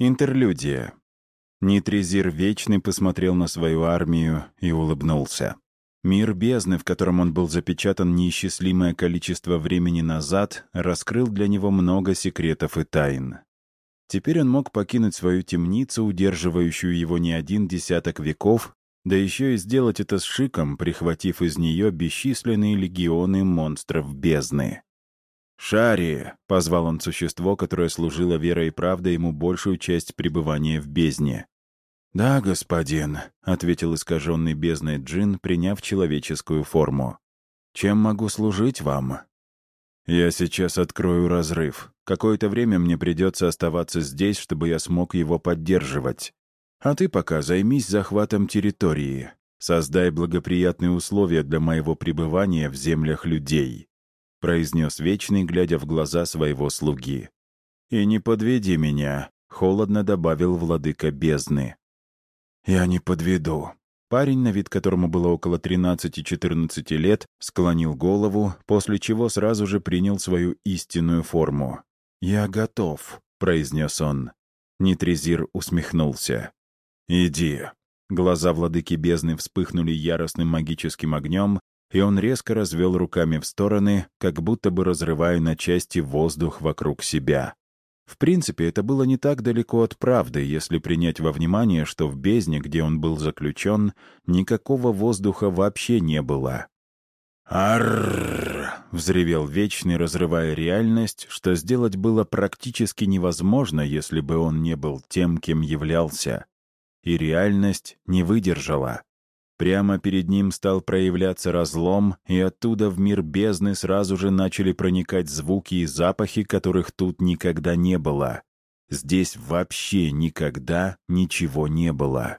Интерлюдия. Нитрезир Вечный посмотрел на свою армию и улыбнулся. Мир бездны, в котором он был запечатан неисчислимое количество времени назад, раскрыл для него много секретов и тайн. Теперь он мог покинуть свою темницу, удерживающую его не один десяток веков, да еще и сделать это с шиком, прихватив из нее бесчисленные легионы монстров бездны. «Шари!» — позвал он существо, которое служило верой и правдой ему большую часть пребывания в бездне. «Да, господин», — ответил искаженный бездной джин, приняв человеческую форму. «Чем могу служить вам?» «Я сейчас открою разрыв. Какое-то время мне придется оставаться здесь, чтобы я смог его поддерживать. А ты пока займись захватом территории. Создай благоприятные условия для моего пребывания в землях людей произнес Вечный, глядя в глаза своего слуги. «И не подведи меня», — холодно добавил владыка бездны. «Я не подведу». Парень, на вид которому было около 13-14 лет, склонил голову, после чего сразу же принял свою истинную форму. «Я готов», — произнес он. Нитрезир усмехнулся. «Иди». Глаза владыки бездны вспыхнули яростным магическим огнем, и он резко развел руками в стороны, как будто бы разрывая на части воздух вокруг себя. В принципе, это было не так далеко от правды, если принять во внимание, что в бездне, где он был заключен, никакого воздуха вообще не было. «Аррррр!» — взревел Вечный, разрывая реальность, что сделать было практически невозможно, если бы он не был тем, кем являлся. И реальность не выдержала. Прямо перед ним стал проявляться разлом, и оттуда в мир бездны сразу же начали проникать звуки и запахи, которых тут никогда не было. Здесь вообще никогда ничего не было.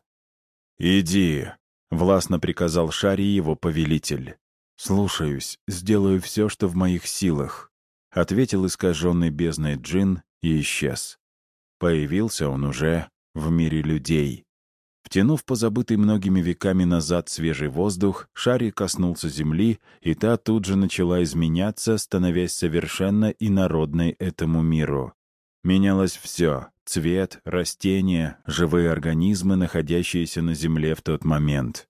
«Иди», — властно приказал Шари его повелитель. «Слушаюсь, сделаю все, что в моих силах», — ответил искаженный бездной джин и исчез. Появился он уже в мире людей. Втянув позабытый многими веками назад свежий воздух, шарик коснулся земли, и та тут же начала изменяться, становясь совершенно инородной этому миру. Менялось все — цвет, растения, живые организмы, находящиеся на земле в тот момент.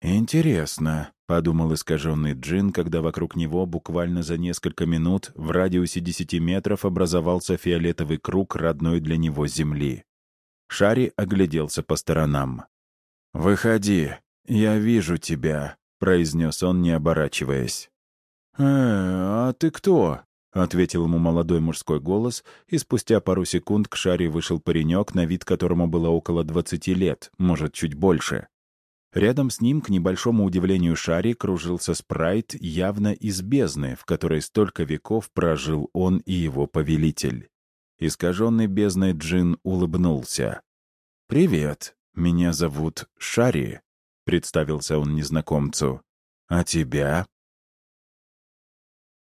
«Интересно», — подумал искаженный джин, когда вокруг него буквально за несколько минут в радиусе 10 метров образовался фиолетовый круг родной для него земли. Шари огляделся по сторонам. «Выходи, я вижу тебя», — произнес он, не оборачиваясь. «Э, а ты кто?» — ответил ему молодой мужской голос, и спустя пару секунд к Шаре вышел паренек, на вид которому было около двадцати лет, может, чуть больше. Рядом с ним, к небольшому удивлению Шари, кружился спрайт явно из бездны, в которой столько веков прожил он и его повелитель. Искаженный бездной джин улыбнулся. «Привет, меня зовут Шари», — представился он незнакомцу. «А тебя?»